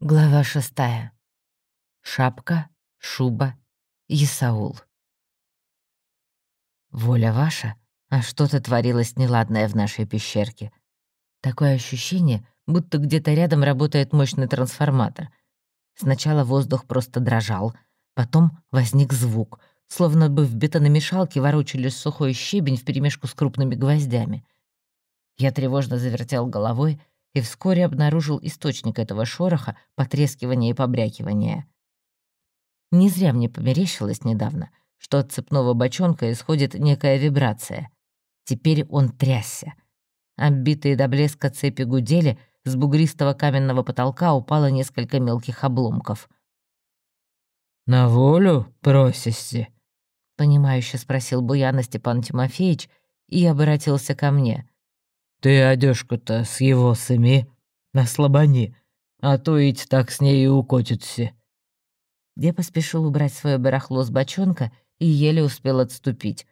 Глава шестая. Шапка, шуба, Исаул. Воля ваша, а что-то творилось неладное в нашей пещерке. Такое ощущение, будто где-то рядом работает мощный трансформатор. Сначала воздух просто дрожал, потом возник звук, словно бы в бетономешалке ворочали сухой щебень вперемешку с крупными гвоздями. Я тревожно завертел головой, и вскоре обнаружил источник этого шороха, потрескивания и побрякивания. Не зря мне померещилось недавно, что от цепного бочонка исходит некая вибрация. Теперь он трясся. Оббитые до блеска цепи гудели, с бугристого каменного потолка упало несколько мелких обломков. «На волю просишься?» — понимающе спросил Буяна Степан Тимофеевич и обратился ко мне. Ты одежку-то с его сыми на слабони, а то ведь так с ней и укотится». Я поспешил убрать свое барахло с бочонка и еле успел отступить.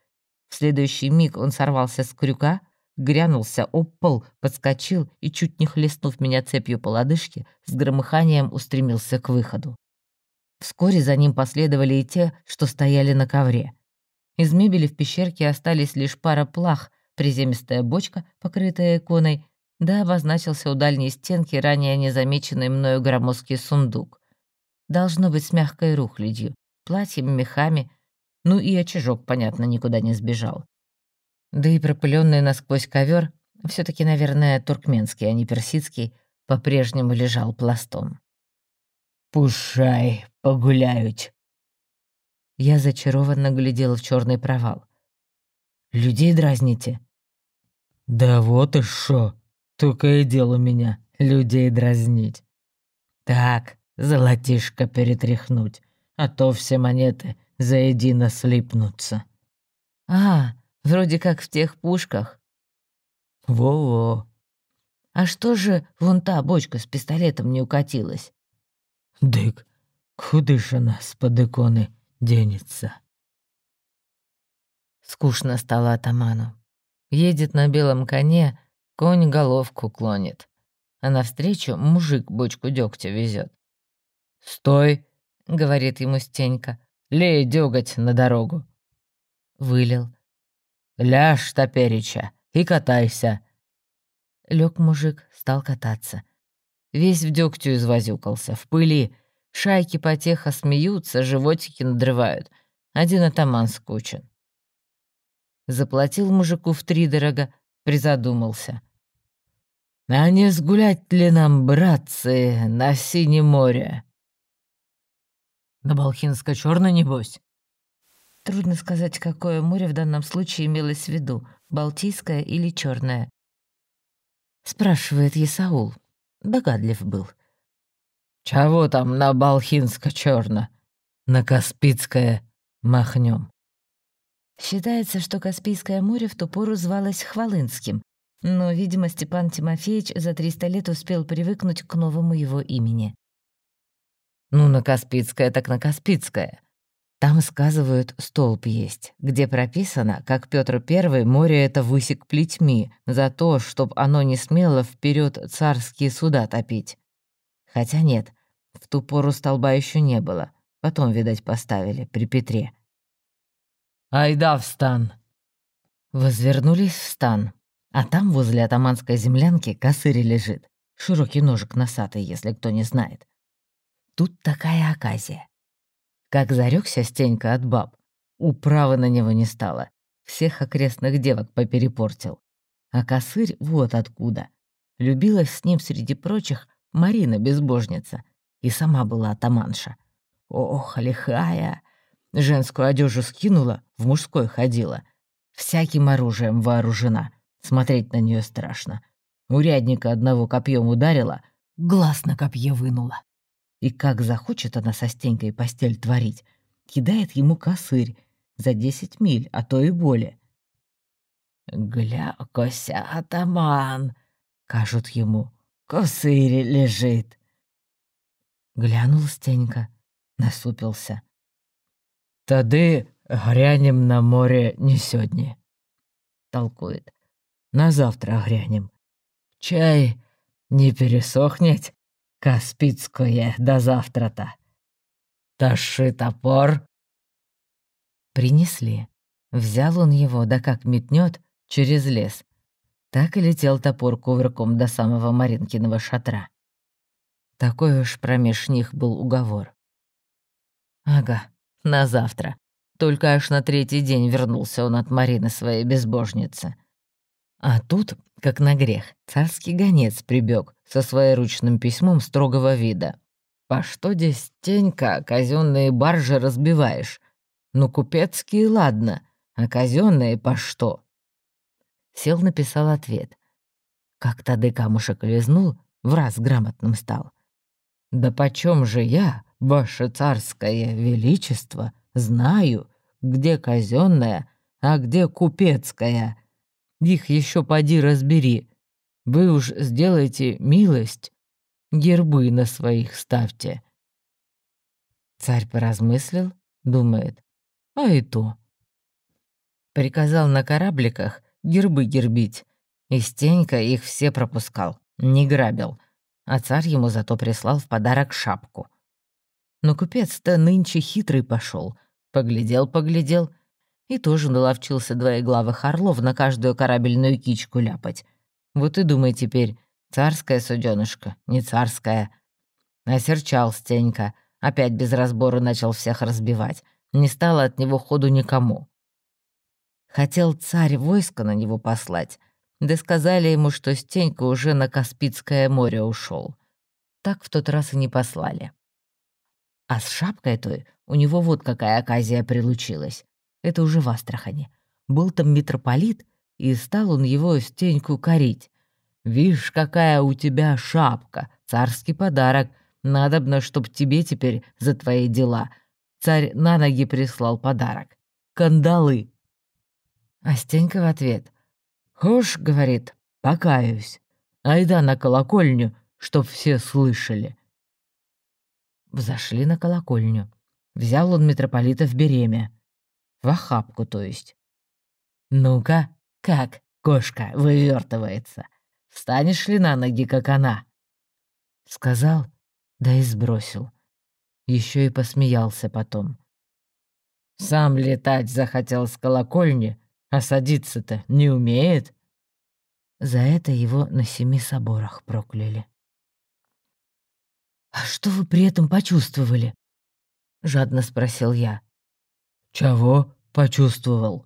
В следующий миг он сорвался с крюка, грянулся об пол, подскочил и, чуть не хлестнув меня цепью по лодыжке, с громыханием устремился к выходу. Вскоре за ним последовали и те, что стояли на ковре. Из мебели в пещерке остались лишь пара плах, приземистая бочка, покрытая иконой, да обозначился у дальней стенки ранее незамеченный мною громоздкий сундук. Должно быть с мягкой рухлядью, платьями, мехами, ну и очажок, понятно, никуда не сбежал. Да и пропыленный насквозь ковер, все таки наверное, туркменский, а не персидский, по-прежнему лежал пластом. «Пушай, погуляют!» Я зачарованно глядел в черный провал. «Людей дразните?» «Да вот и шо, только и дел у меня людей дразнить. Так, золотишко перетряхнуть, а то все монеты заедино слипнутся». «А, вроде как в тех пушках». «Во-во». «А что же вон та бочка с пистолетом не укатилась?» «Дык, куды ж она с под иконы денется?» Скучно стало атаману. Едет на белом коне, конь головку клонит. А навстречу мужик бочку дегтя везет. «Стой!» — говорит ему Стенька. «Лей дёготь на дорогу». Вылил. «Ляжь, топереча, и катайся». Лег мужик, стал кататься. Весь в дегтю извозюкался, в пыли. Шайки потеха смеются, животики надрывают. Один атаман скучен. Заплатил мужику втридорога, призадумался. «А не сгулять ли нам, братцы, на Синем море?» «На балхинско черно небось?» Трудно сказать, какое море в данном случае имелось в виду, Балтийское или Черное. Спрашивает Исаул. Догадлив был. «Чего там на балхинско черно На Каспийское махнем. Считается, что Каспийское море в ту пору звалось Хвалынским, но, видимо, Степан Тимофеевич за 300 лет успел привыкнуть к новому его имени. Ну, на Каспийское так на Каспийское. Там, сказывают, столб есть, где прописано, как Петр I море это высек плетьми за то, чтоб оно не смело вперед царские суда топить. Хотя нет, в ту пору столба еще не было, потом, видать, поставили при Петре. «Айда в стан!» Возвернулись в стан, а там возле атаманской землянки косырь лежит. Широкий ножик носатый, если кто не знает. Тут такая оказия. Как зарекся Стенька от баб, управы на него не стало. Всех окрестных девок поперепортил. А косырь вот откуда. Любилась с ним среди прочих Марина Безбожница. И сама была атаманша. Ох, лихая! Женскую одежду скинула, в мужской ходила. Всяким оружием вооружена. Смотреть на нее страшно. Урядника одного копьем ударила, глаз на копье вынула. И как захочет она со Стенькой постель творить, кидает ему косырь за десять миль, а то и более. «Гля, кося, атаман!» — кажут ему. «Косырь лежит!» Глянул Стенька, насупился. Тады грянем на море не сёння. Толкует. На завтра грянем. Чай не пересохнет. Каспицкое до завтра-то. Таши топор. Принесли. Взял он его, да как метнет через лес. Так и летел топор кувырком до самого Маринкиного шатра. Такой уж промеж них был уговор. Ага, на завтра. Только аж на третий день вернулся он от Марины своей безбожницы. А тут, как на грех, царский гонец прибег со своеручным письмом строгого вида. «По что здесь тенька казенные баржи разбиваешь? Ну, купецкие, ладно, а казенные по что?» Сел написал ответ. Как тады камушек лизнул, в раз грамотным стал. «Да почем же я, ваше царское величество, знаю, где казенная, а где купецкая?» Их еще поди разбери. Вы уж сделайте милость, гербы на своих ставьте». Царь поразмыслил, думает, а и то. Приказал на корабликах гербы гербить, и Стенька их все пропускал, не грабил, а царь ему зато прислал в подарок шапку. Но купец-то нынче хитрый пошел, поглядел-поглядел — и тоже наловчился двоеглавых орлов на каждую корабельную кичку ляпать. Вот и думай теперь, царская суденышка, не царская. Осерчал Стенька, опять без разбора начал всех разбивать. Не стало от него ходу никому. Хотел царь войско на него послать, да сказали ему, что Стенька уже на Каспийское море ушел. Так в тот раз и не послали. А с шапкой той у него вот какая оказия прилучилась. Это уже в Астрахани. Был там митрополит, и стал он его стеньку корить. «Вишь, какая у тебя шапка, царский подарок. Надобно, чтоб тебе теперь за твои дела». Царь на ноги прислал подарок. Кандалы. А Стенька в ответ. «Хошь, — говорит, — покаюсь. Айда на колокольню, чтоб все слышали». Взошли на колокольню. Взял он митрополита в береме. В охапку, то есть. «Ну-ка, как кошка вывертывается? Встанешь ли на ноги, как она?» Сказал, да и сбросил. Еще и посмеялся потом. «Сам летать захотел с колокольни, а садиться-то не умеет?» За это его на семи соборах прокляли. «А что вы при этом почувствовали?» — жадно спросил я. «Чего?» почувствовал.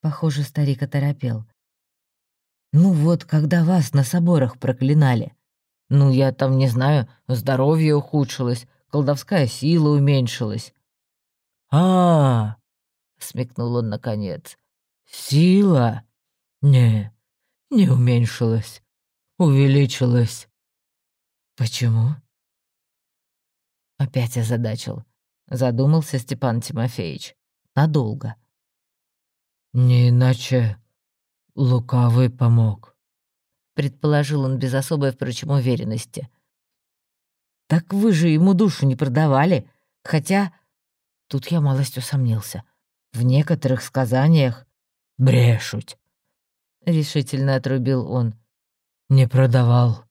Похоже, старик оторопел. Ну вот, когда вас на соборах проклинали. Ну, я там, не знаю, здоровье ухудшилось, колдовская сила уменьшилась. А, -а, -а смекнул он наконец. Сила? Не, не уменьшилась, увеличилась. Почему? Опять озадачил. Задумался Степан Тимофеевич. Надолго. «Не иначе лукавый помог», — предположил он без особой, впрочем, уверенности. «Так вы же ему душу не продавали, хотя...» Тут я малость усомнился. В некоторых сказаниях брешуть. Решительно отрубил он. Не продавал.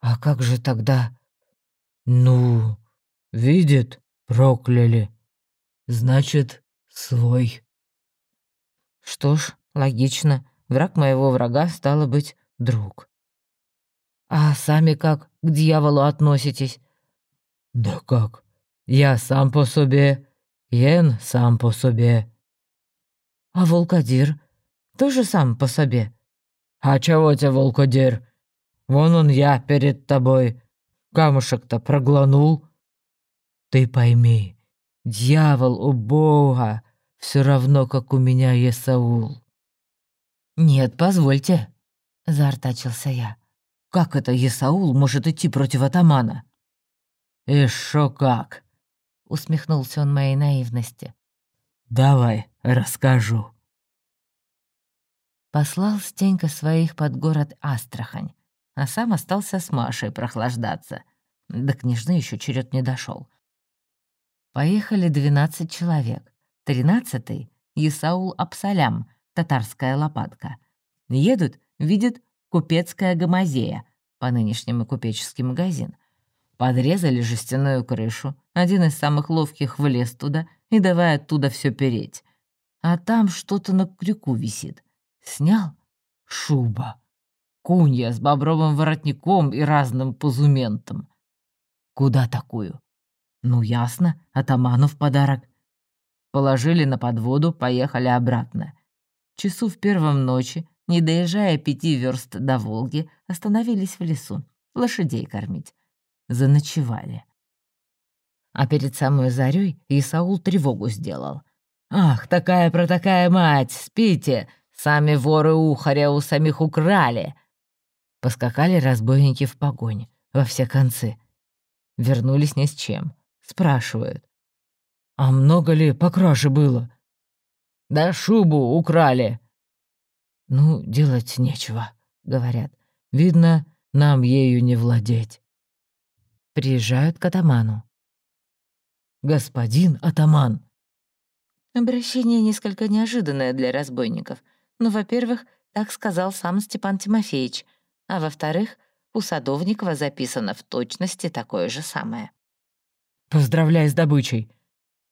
А как же тогда? Ну, видит, прокляли. Значит, свой. Что ж, логично. Враг моего врага стало быть друг. А сами как к дьяволу относитесь? Да как? Я сам по себе, Ен сам по себе. А волкодир тоже сам по себе? А чего тебе волкодир? Вон он я перед тобой. Камушек-то прогланул. Ты пойми, Дьявол у Бога, все равно, как у меня Есаул. «Нет, позвольте», — заортачился я. «Как это Есаул может идти против атамана?» «И шо как?» — усмехнулся он моей наивности. «Давай, расскажу». Послал Стенька своих под город Астрахань, а сам остался с Машей прохлаждаться. До княжны еще черед не дошел. Поехали 12 человек. Тринадцатый — Исаул Апсалям, татарская лопатка. Едут, видят купецкая гомозея. по нынешнему купеческий магазин. Подрезали жестяную крышу, один из самых ловких влез туда и давай оттуда все переть. А там что-то на крюку висит. Снял? Шуба. Кунья с бобровым воротником и разным позументом. Куда такую? Ну, ясно, атаману в подарок. Положили на подводу, поехали обратно. Часу в первом ночи, не доезжая пяти верст до Волги, остановились в лесу, лошадей кормить. Заночевали. А перед самой зарей Исаул тревогу сделал. «Ах, такая про такая мать, спите! Сами воры ухаря у самих украли!» Поскакали разбойники в погонь, во все концы. Вернулись ни с чем. Спрашивают. «А много ли по было?» «Да шубу украли!» «Ну, делать нечего», — говорят. «Видно, нам ею не владеть». Приезжают к атаману. «Господин атаман!» Обращение несколько неожиданное для разбойников. Но, во-первых, так сказал сам Степан Тимофеевич, а во-вторых, у Садовникова записано в точности такое же самое. «Поздравляю с добычей.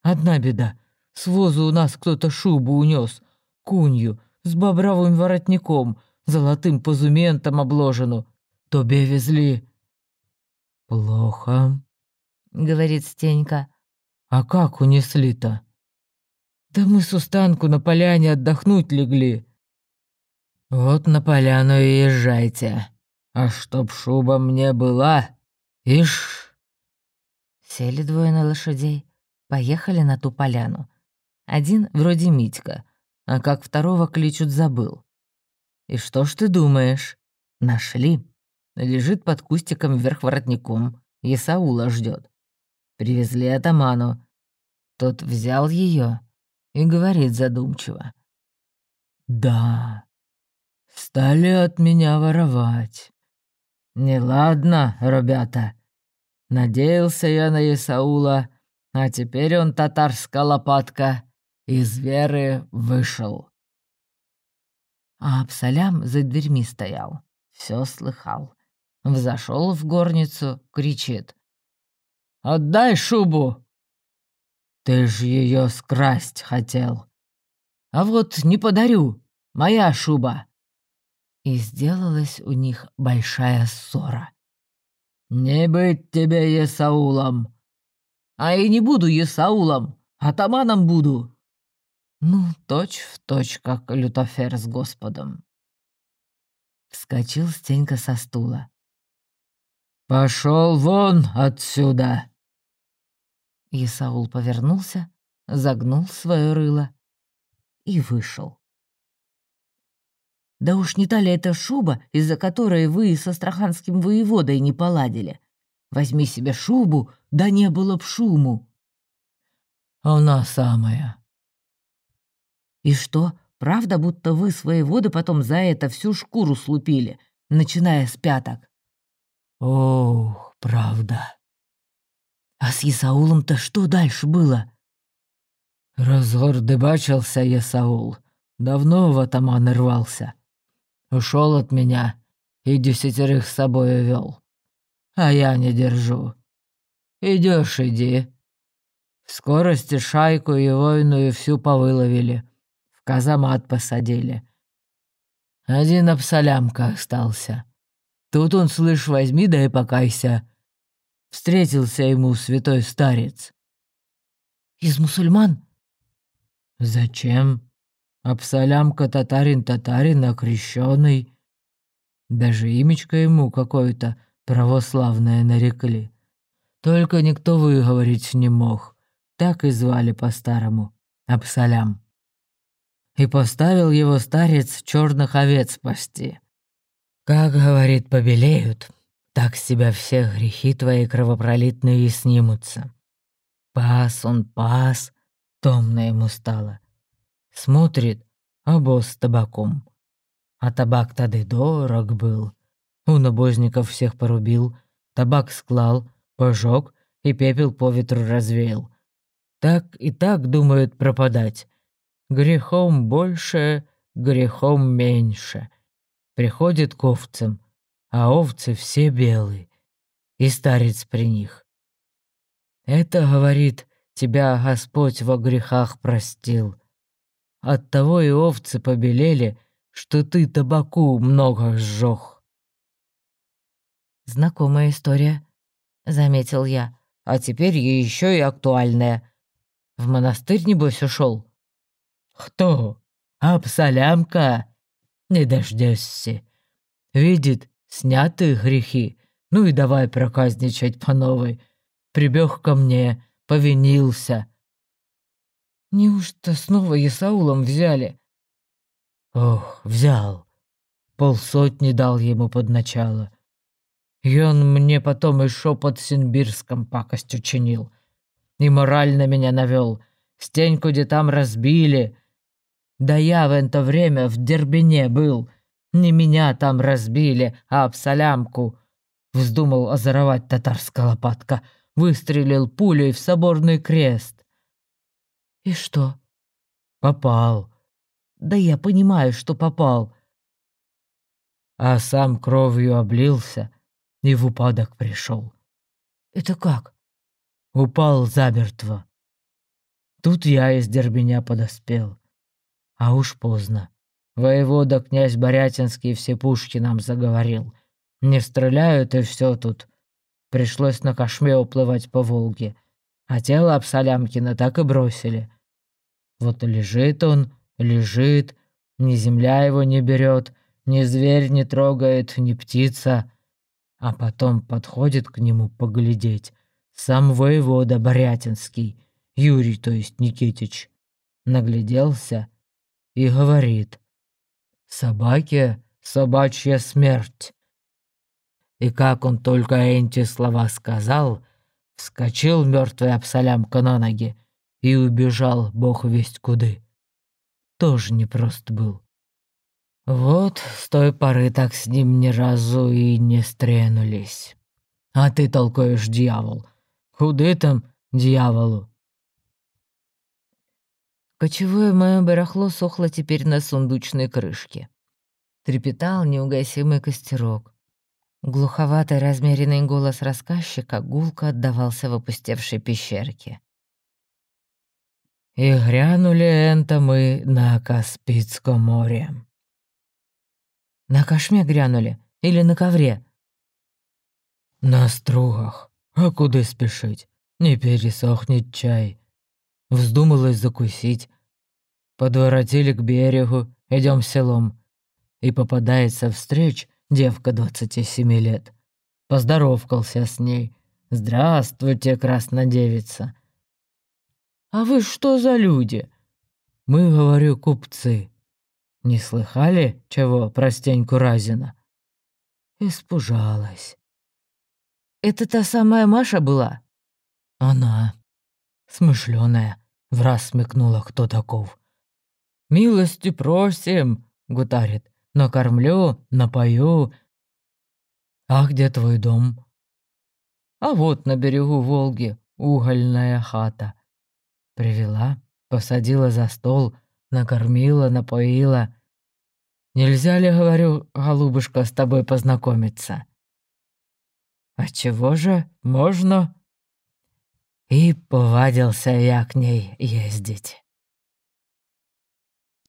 Одна беда. С возу у нас кто-то шубу унес, кунью, с бобровым воротником, золотым позументом обложену. Тобе везли». «Плохо», — говорит Стенька. «А как унесли-то?» «Да мы с устанку на поляне отдохнуть легли». «Вот на поляну и езжайте. А чтоб шуба мне была, ишь...» Сели двое на лошадей, поехали на ту поляну. Один вроде Митька, а как второго кличут забыл. И что ж ты думаешь? Нашли. Лежит под кустиком вверх воротником. Исаула ждет. Привезли атаману. Тот взял ее и говорит задумчиво. «Да, стали от меня воровать. Неладно, ребята. Надеялся я на Исаула, а теперь он татарская лопатка, из веры вышел». А Абсалям за дверьми стоял, все слыхал. Взошел в горницу, кричит. «Отдай шубу!» «Ты ж ее скрасть хотел!» «А вот не подарю, моя шуба!» И сделалась у них большая ссора. «Не быть тебе Есаулом!» «А и не буду Есаулом, атаманом буду!» Ну, точь в точь, как Лютофер с Господом. Вскочил Стенька со стула. «Пошел вон отсюда!» Исаул повернулся, загнул свое рыло и вышел. «Да уж не та ли это шуба, из-за которой вы с астраханским воеводой не поладили? Возьми себе шубу, да не было б шуму!» «Она самая!» «И что, правда, будто вы с воеводы потом за это всю шкуру слупили, начиная с пяток?» Ох, правда. А с Исаулом-то что дальше было? Разгордыбачился Исаул. Давно в атаман рвался. Ушел от меня и десятерых с собой вел. А я не держу. Идешь, иди. В скорости шайку и войну и всю повыловили. В казамат посадили. Один обсолямка остался. Тут он, слышь, возьми да и покайся. Встретился ему святой старец. Из мусульман? Зачем? Абсалямка татарин-татарин, окрещенный. Даже имечко ему какое-то православное нарекли. Только никто выговорить не мог. Так и звали по-старому. Абсалям. И поставил его старец черных овец пасти. Как, говорит, побелеют, так с себя все грехи твои кровопролитные снимутся. Пас он, пас, томно ему стало. Смотрит, а босс с табаком. А табак тады дорог был. У набожников всех порубил, табак склал, пожег и пепел по ветру развеял. Так и так думают пропадать. Грехом больше, грехом меньше. Приходит к овцам, а овцы все белые, и старец при них. Это, говорит, тебя Господь во грехах простил. Оттого и овцы побелели, что ты табаку много сжег. Знакомая история, заметил я, а теперь еще и актуальная. В монастырь, небось, ушел. Кто? Абсалямка? Не дождешься. Видит, сняты грехи. Ну и давай проказничать по новой. Прибег ко мне, повинился. Неужто снова Исаулом взяли? Ох, взял. Полсотни дал ему под начало. И он мне потом еще под Синбирском пакость учинил. И морально меня навел. Стеньку где там разбили. Да я в это время в Дербине был. Не меня там разбили, а Абсалямку. Вздумал озоровать татарская лопатка. Выстрелил пулей в соборный крест. И что? Попал. Да я понимаю, что попал. А сам кровью облился и в упадок пришел. Это как? Упал замертво. Тут я из Дербеня подоспел. А уж поздно. Воевода князь Борятинский все пушки нам заговорил. Не стреляют и все тут. Пришлось на кошме уплывать по Волге. А тело Абсалямкина так и бросили. Вот лежит он, лежит, ни земля его не берет, ни зверь не трогает, ни птица. А потом подходит к нему поглядеть сам воевода Борятинский, Юрий, то есть Никитич. Нагляделся и говорит, «Собаке собачья смерть». И как он только эти слова сказал, вскочил мертвый Абсалямка на ноги и убежал бог весть куды. Тоже непрост был. Вот с той поры так с ним ни разу и не стренулись. А ты толкуешь, дьявол. Куды там дьяволу? Кочевое мое барахло сохло теперь на сундучной крышке. Трепетал неугасимый костерок. Глуховатый размеренный голос рассказчика гулко отдавался в опустевшей пещерке. «И грянули это мы на Каспийском море». «На кошме грянули? Или на ковре?» «На стругах. А куда спешить? Не пересохнет чай». Вздумалось закусить. Подворотили к берегу, идем селом. И попадается встреч девка двадцати семи лет. Поздоровкался с ней. «Здравствуйте, краснодевица». «А вы что за люди?» «Мы, говорю, купцы. Не слыхали, чего про Стеньку Разина?» Испужалась. «Это та самая Маша была?» «Она. Смышленая. В раз смекнула, кто таков. «Милости просим», — гутарит. «Накормлю, напою». «А где твой дом?» «А вот на берегу Волги угольная хата». Привела, посадила за стол, накормила, напоила. «Нельзя ли, говорю, голубушка, с тобой познакомиться?» «А чего же? Можно?» И повадился я к ней ездить.